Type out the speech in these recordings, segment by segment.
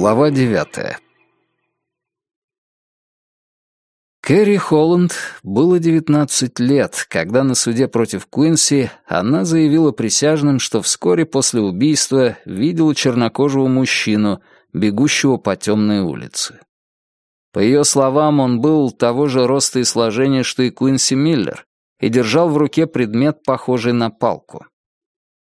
Глава девятая Кэрри Холланд было 19 лет, когда на суде против Куинси она заявила присяжным, что вскоре после убийства видела чернокожего мужчину, бегущего по темной улице. По ее словам, он был того же роста и сложения, что и Куинси Миллер, и держал в руке предмет, похожий на палку.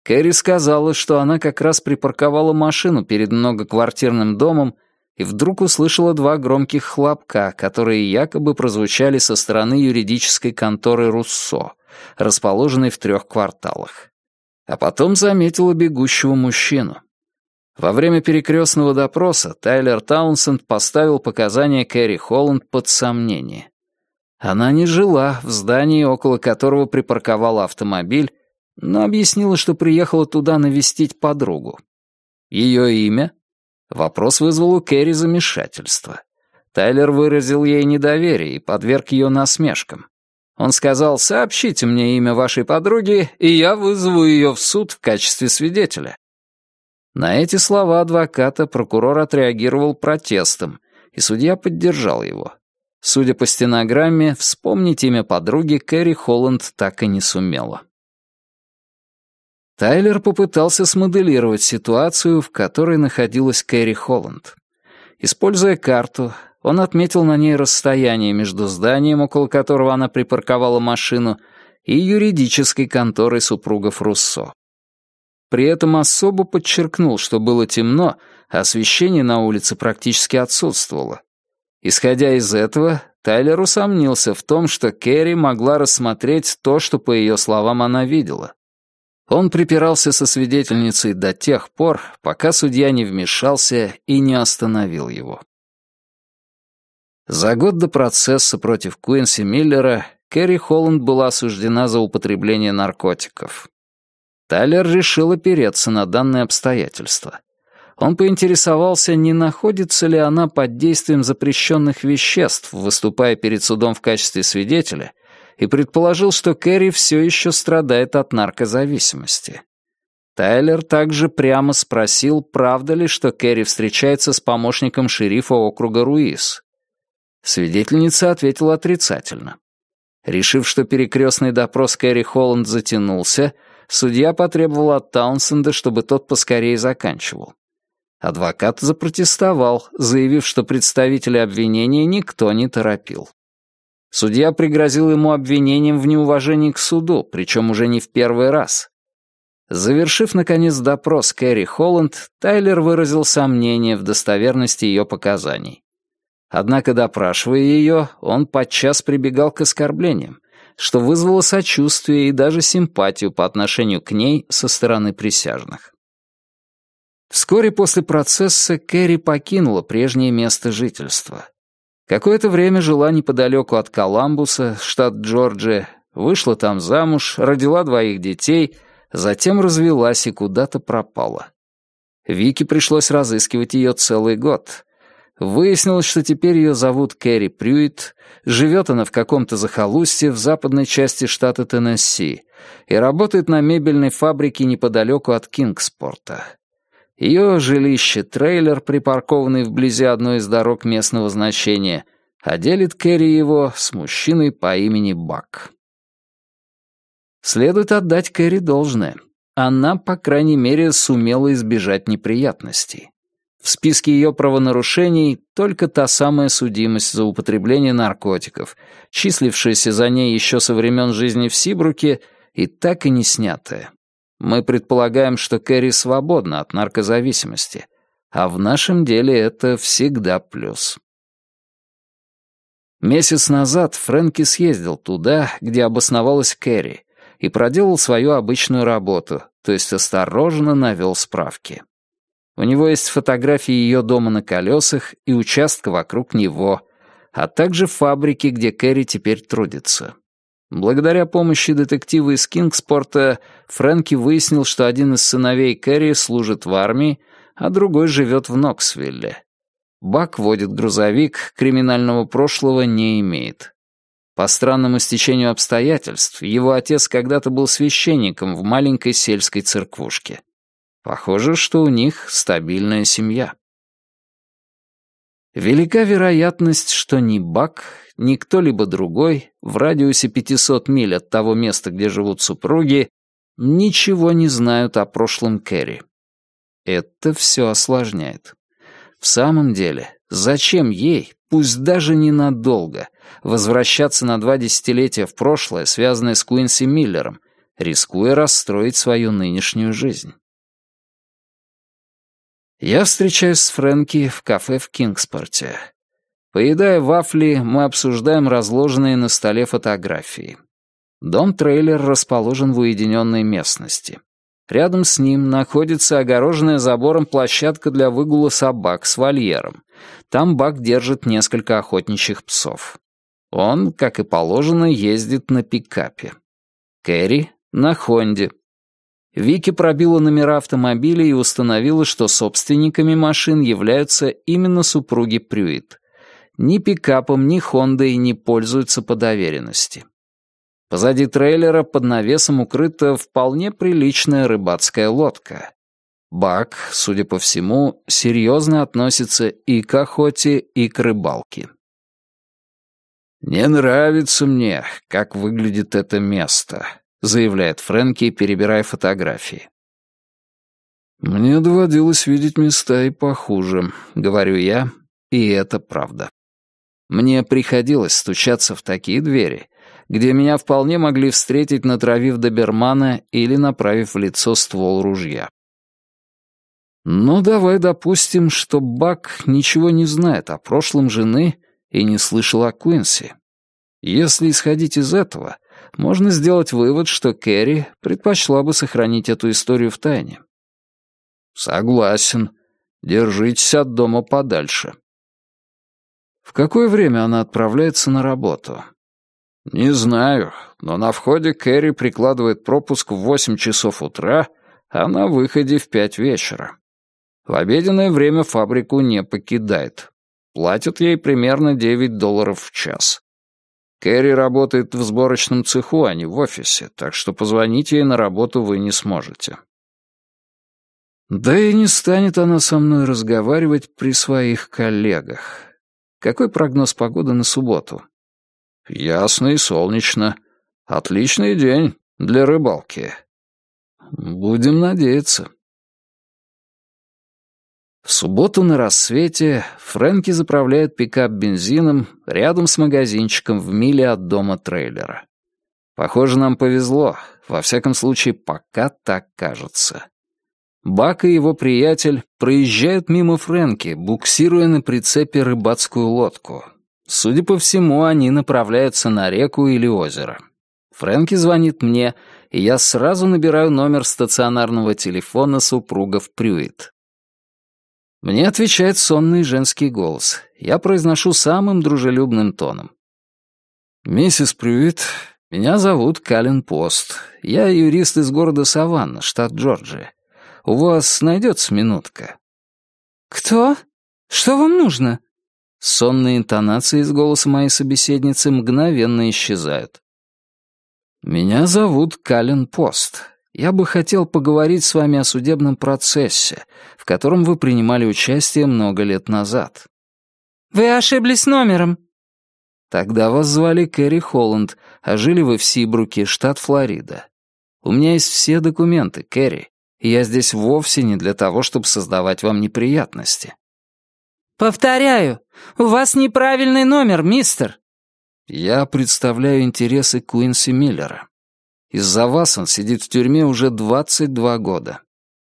Кэрри сказала, что она как раз припарковала машину перед многоквартирным домом и вдруг услышала два громких хлопка, которые якобы прозвучали со стороны юридической конторы Руссо, расположенной в трех кварталах. А потом заметила бегущего мужчину. Во время перекрестного допроса Тайлер Таунсенд поставил показания Кэрри Холланд под сомнение. Она не жила в здании, около которого припарковала автомобиль, но объяснила, что приехала туда навестить подругу. Ее имя? Вопрос вызвал у Кэрри замешательство. Тайлер выразил ей недоверие и подверг ее насмешкам. Он сказал, «Сообщите мне имя вашей подруги, и я вызову ее в суд в качестве свидетеля. На эти слова адвоката прокурор отреагировал протестом, и судья поддержал его. Судя по стенограмме, вспомнить имя подруги Кэрри Холланд так и не сумела. Тайлер попытался смоделировать ситуацию, в которой находилась Кэрри Холланд. Используя карту, он отметил на ней расстояние между зданием, около которого она припарковала машину, и юридической конторой супругов Руссо. При этом особо подчеркнул, что было темно, а освещение на улице практически отсутствовало. Исходя из этого, Тайлер усомнился в том, что Кэрри могла рассмотреть то, что, по ее словам, она видела. Он припирался со свидетельницей до тех пор, пока судья не вмешался и не остановил его. За год до процесса против Куинси Миллера Кэрри Холланд была осуждена за употребление наркотиков. Тайлер решил опереться на данное обстоятельство. Он поинтересовался, не находится ли она под действием запрещенных веществ, выступая перед судом в качестве свидетеля, и предположил, что Кэрри все еще страдает от наркозависимости. Тайлер также прямо спросил, правда ли, что Кэрри встречается с помощником шерифа округа Руис. Свидетельница ответила отрицательно. Решив, что перекрестный допрос Кэрри Холланд затянулся, Судья потребовал от Таунсенда, чтобы тот поскорее заканчивал. Адвокат запротестовал, заявив, что представителя обвинения никто не торопил. Судья пригрозил ему обвинением в неуважении к суду, причем уже не в первый раз. Завершив, наконец, допрос Кэрри Холланд, Тайлер выразил сомнение в достоверности ее показаний. Однако, допрашивая ее, он подчас прибегал к оскорблениям, что вызвало сочувствие и даже симпатию по отношению к ней со стороны присяжных. Вскоре после процесса Кэрри покинула прежнее место жительства. Какое-то время жила неподалеку от Коламбуса, штат Джорджия, вышла там замуж, родила двоих детей, затем развелась и куда-то пропала. Вике пришлось разыскивать ее целый год. Выяснилось, что теперь ее зовут Кэрри Прюит, живет она в каком-то захолустье в западной части штата Теннесси и работает на мебельной фабрике неподалеку от Кингспорта. Ее жилище — трейлер, припаркованный вблизи одной из дорог местного значения, а делит Кэрри его с мужчиной по имени Бак. Следует отдать Кэрри должное. Она, по крайней мере, сумела избежать неприятностей. В списке ее правонарушений только та самая судимость за употребление наркотиков, числившаяся за ней еще со времен жизни в Сибруке и так и не снятая. Мы предполагаем, что Кэрри свободна от наркозависимости, а в нашем деле это всегда плюс. Месяц назад Фрэнки съездил туда, где обосновалась Кэрри, и проделал свою обычную работу, то есть осторожно навел справки. У него есть фотографии ее дома на колесах и участка вокруг него, а также фабрики, где Кэрри теперь трудится. Благодаря помощи детектива из Кингспорта Фрэнки выяснил, что один из сыновей Кэрри служит в армии, а другой живет в Ноксвилле. Бак водит грузовик, криминального прошлого не имеет. По странному стечению обстоятельств, его отец когда-то был священником в маленькой сельской церквушке. Похоже, что у них стабильная семья. Велика вероятность, что ни Бак, ни кто-либо другой в радиусе 500 миль от того места, где живут супруги, ничего не знают о прошлом Кэрри. Это все осложняет. В самом деле, зачем ей, пусть даже ненадолго, возвращаться на два десятилетия в прошлое, связанное с Куинси Миллером, рискуя расстроить свою нынешнюю жизнь? Я встречаюсь с Фрэнки в кафе в Кингспорте. Поедая вафли, мы обсуждаем разложенные на столе фотографии. Дом-трейлер расположен в уединенной местности. Рядом с ним находится огороженная забором площадка для выгула собак с вольером. Там Бак держит несколько охотничьих псов. Он, как и положено, ездит на пикапе. Кэрри — на Хонде. Вики пробила номера автомобиля и установила, что собственниками машин являются именно супруги Прюит. Ни пикапом, ни Хондой не пользуются по доверенности. Позади трейлера под навесом укрыта вполне приличная рыбацкая лодка. Бак, судя по всему, серьезно относится и к охоте, и к рыбалке. «Не нравится мне, как выглядит это место», — заявляет Фрэнки, перебирая фотографии. «Мне доводилось видеть места и похуже», — говорю я, и это правда. Мне приходилось стучаться в такие двери, где меня вполне могли встретить, натравив добермана или направив в лицо ствол ружья. Ну, давай допустим, что Бак ничего не знает о прошлом жены и не слышал о Куинси. Если исходить из этого, можно сделать вывод, что Кэрри предпочла бы сохранить эту историю в тайне. Согласен. Держитесь от дома подальше. В какое время она отправляется на работу? Не знаю, но на входе Кэрри прикладывает пропуск в восемь часов утра, а на выходе в пять вечера. В обеденное время фабрику не покидает. Платят ей примерно девять долларов в час. Кэрри работает в сборочном цеху, а не в офисе, так что позвонить ей на работу вы не сможете. Да и не станет она со мной разговаривать при своих коллегах. Какой прогноз погоды на субботу? Ясно и солнечно. Отличный день для рыбалки. Будем надеяться. В субботу на рассвете Фрэнки заправляет пикап бензином рядом с магазинчиком в миле от дома трейлера. Похоже, нам повезло, во всяком случае, пока так кажется. Бак и его приятель проезжают мимо Фрэнки, буксируя на прицепе рыбацкую лодку. Судя по всему, они направляются на реку или озеро. Фрэнки звонит мне, и я сразу набираю номер стационарного телефона супругов Прюит. Мне отвечает сонный женский голос. Я произношу самым дружелюбным тоном. «Миссис Прюит, меня зовут Кален Пост. Я юрист из города Саванна, штат Джорджия. У вас найдется минутка?» «Кто? Что вам нужно?» Сонные интонации из голоса моей собеседницы мгновенно исчезают. «Меня зовут Кален Пост. Я бы хотел поговорить с вами о судебном процессе, в котором вы принимали участие много лет назад». «Вы ошиблись номером». «Тогда вас звали Кэрри Холланд, а жили вы в Сибруке, штат Флорида. У меня есть все документы, Кэрри, и я здесь вовсе не для того, чтобы создавать вам неприятности». «Повторяю, у вас неправильный номер, мистер». «Я представляю интересы Куинси Миллера. Из-за вас он сидит в тюрьме уже 22 года.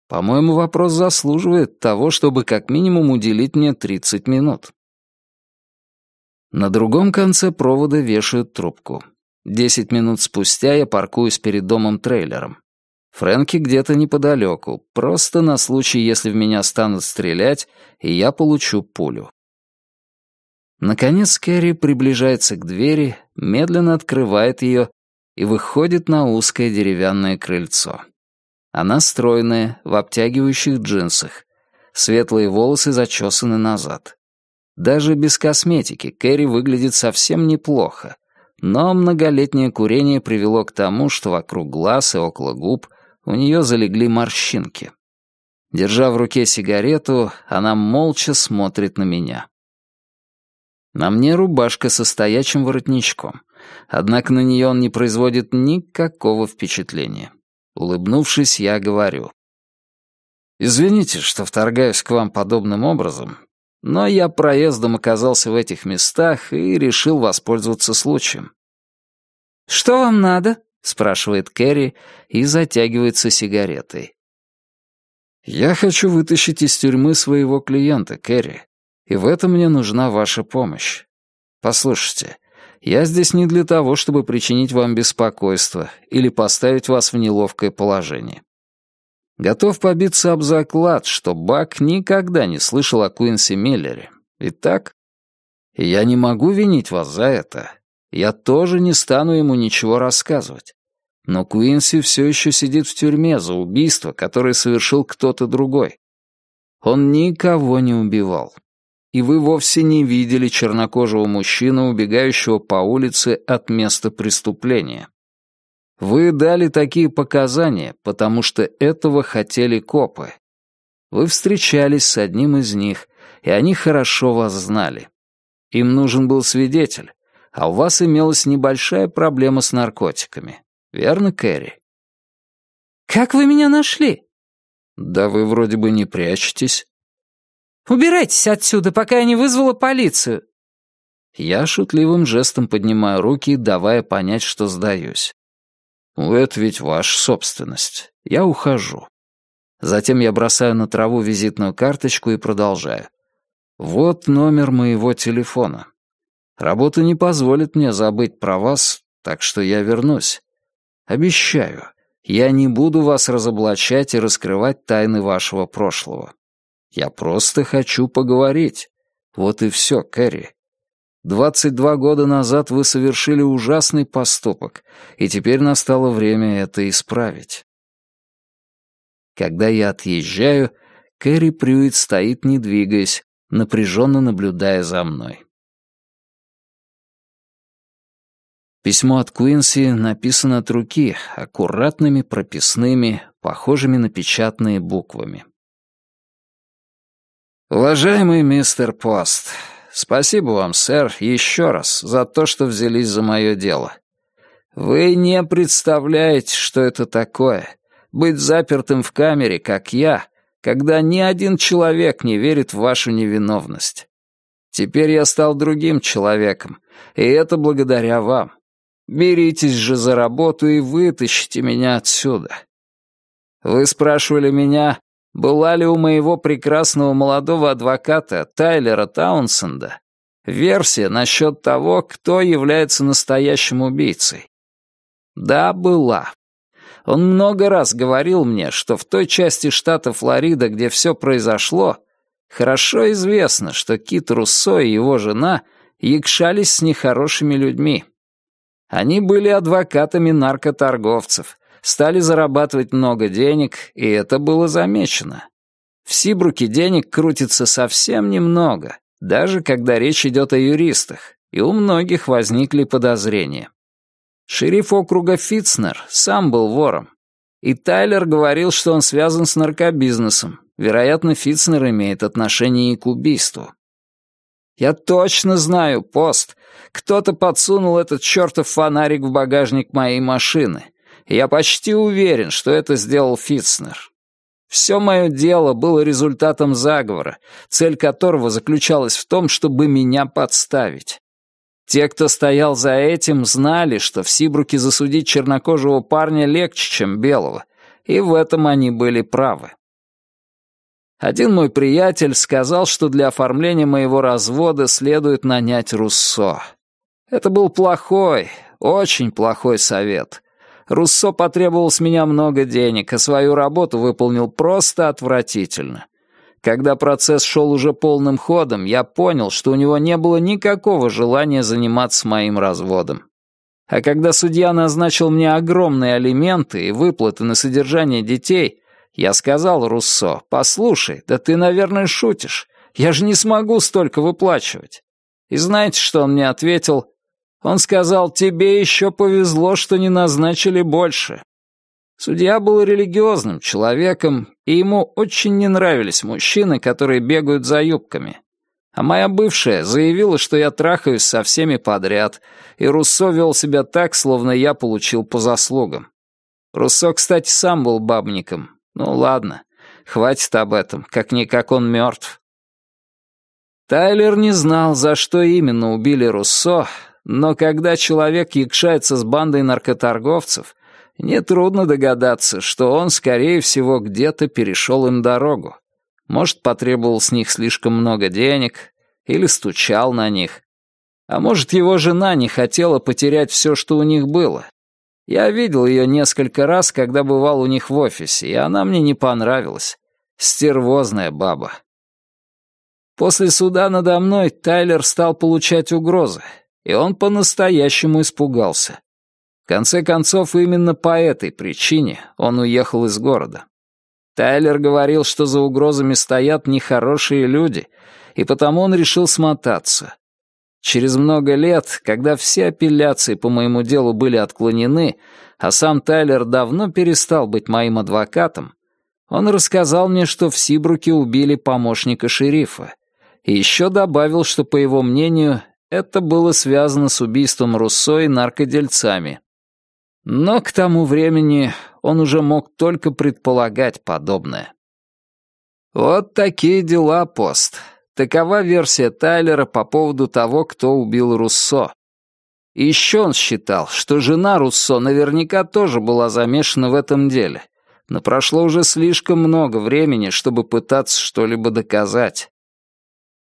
По-моему, вопрос заслуживает того, чтобы как минимум уделить мне 30 минут. На другом конце провода вешают трубку. Десять минут спустя я паркуюсь перед домом-трейлером. Фрэнки где-то неподалеку, просто на случай, если в меня станут стрелять, и я получу пулю. Наконец Кэрри приближается к двери, медленно открывает ее и выходит на узкое деревянное крыльцо. Она стройная, в обтягивающих джинсах. Светлые волосы зачесаны назад. Даже без косметики Кэрри выглядит совсем неплохо, но многолетнее курение привело к тому, что вокруг глаз и около губ у нее залегли морщинки. Держа в руке сигарету, она молча смотрит на меня. На мне рубашка со стоячим воротничком. Однако на нее он не производит никакого впечатления. Улыбнувшись, я говорю. «Извините, что вторгаюсь к вам подобным образом, но я проездом оказался в этих местах и решил воспользоваться случаем». «Что вам надо?» — спрашивает Кэрри и затягивается сигаретой. «Я хочу вытащить из тюрьмы своего клиента, Кэрри, и в этом мне нужна ваша помощь. Послушайте, я здесь не для того, чтобы причинить вам беспокойство или поставить вас в неловкое положение. Готов побиться об заклад, что Бак никогда не слышал о Куинси Миллере. Итак, я не могу винить вас за это. Я тоже не стану ему ничего рассказывать. Но Куинси все еще сидит в тюрьме за убийство, которое совершил кто-то другой. Он никого не убивал и вы вовсе не видели чернокожего мужчину, убегающего по улице от места преступления. Вы дали такие показания, потому что этого хотели копы. Вы встречались с одним из них, и они хорошо вас знали. Им нужен был свидетель, а у вас имелась небольшая проблема с наркотиками. Верно, Кэрри? «Как вы меня нашли?» «Да вы вроде бы не прячетесь». Убирайтесь отсюда, пока я не вызвала полицию!» Я шутливым жестом поднимаю руки, давая понять, что сдаюсь. «Это ведь ваша собственность. Я ухожу». Затем я бросаю на траву визитную карточку и продолжаю. «Вот номер моего телефона. Работа не позволит мне забыть про вас, так что я вернусь. Обещаю, я не буду вас разоблачать и раскрывать тайны вашего прошлого. Я просто хочу поговорить. Вот и все, Кэрри. Двадцать два года назад вы совершили ужасный поступок, и теперь настало время это исправить. Когда я отъезжаю, Кэрри Прюит стоит, не двигаясь, напряженно наблюдая за мной. Письмо от Куинси написано от руки, аккуратными прописными, похожими на печатные буквами. «Уважаемый мистер Пост, спасибо вам, сэр, еще раз за то, что взялись за мое дело. Вы не представляете, что это такое — быть запертым в камере, как я, когда ни один человек не верит в вашу невиновность. Теперь я стал другим человеком, и это благодаря вам. Беритесь же за работу и вытащите меня отсюда. Вы спрашивали меня, была ли у моего прекрасного молодого адвоката Тайлера Таунсенда версия насчет того, кто является настоящим убийцей? Да, была. Он много раз говорил мне, что в той части штата Флорида, где все произошло, хорошо известно, что Кит Руссо и его жена якшались с нехорошими людьми. Они были адвокатами наркоторговцев, стали зарабатывать много денег, и это было замечено. В Сибруке денег крутится совсем немного, даже когда речь идет о юристах, и у многих возникли подозрения. Шериф округа Фитцнер сам был вором, и Тайлер говорил, что он связан с наркобизнесом. Вероятно, Фитцнер имеет отношение и к убийству. Я точно знаю, пост. Кто-то подсунул этот чертов фонарик в багажник моей машины. Я почти уверен, что это сделал Фитцнер. Все мое дело было результатом заговора, цель которого заключалась в том, чтобы меня подставить. Те, кто стоял за этим, знали, что в Сибруке засудить чернокожего парня легче, чем белого, и в этом они были правы. Один мой приятель сказал, что для оформления моего развода следует нанять Руссо. Это был плохой, очень плохой совет. Руссо потребовал с меня много денег, а свою работу выполнил просто отвратительно. Когда процесс шел уже полным ходом, я понял, что у него не было никакого желания заниматься моим разводом. А когда судья назначил мне огромные алименты и выплаты на содержание детей, я сказал Руссо, «Послушай, да ты, наверное, шутишь. Я же не смогу столько выплачивать». И знаете, что он мне ответил? Он сказал, тебе еще повезло, что не назначили больше. Судья был религиозным человеком, и ему очень не нравились мужчины, которые бегают за юбками. А моя бывшая заявила, что я трахаюсь со всеми подряд, и Руссо вел себя так, словно я получил по заслугам. Руссо, кстати, сам был бабником. Ну ладно, хватит об этом, как-никак он мертв. Тайлер не знал, за что именно убили Руссо, но когда человек якшается с бандой наркоторговцев, нетрудно догадаться, что он, скорее всего, где-то перешел им дорогу. Может, потребовал с них слишком много денег или стучал на них. А может, его жена не хотела потерять все, что у них было. Я видел ее несколько раз, когда бывал у них в офисе, и она мне не понравилась. Стервозная баба. После суда надо мной Тайлер стал получать угрозы, и он по-настоящему испугался. В конце концов, именно по этой причине он уехал из города. Тайлер говорил, что за угрозами стоят нехорошие люди, и потому он решил смотаться. Через много лет, когда все апелляции по моему делу были отклонены, а сам Тайлер давно перестал быть моим адвокатом, он рассказал мне, что в Сибруке убили помощника шерифа, и еще добавил, что, по его мнению, это было связано с убийством Руссо и наркодельцами. Но к тому времени он уже мог только предполагать подобное. Вот такие дела, пост. Такова версия Тайлера по поводу того, кто убил Руссо. Еще он считал, что жена Руссо наверняка тоже была замешана в этом деле. Но прошло уже слишком много времени, чтобы пытаться что-либо доказать.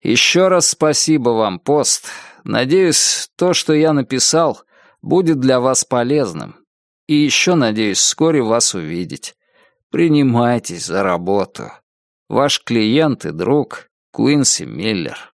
Еще раз спасибо вам, пост. Надеюсь, то, что я написал, будет для вас полезным. И еще надеюсь вскоре вас увидеть. Принимайтесь за работу. Ваш клиент и друг Куинси Миллер.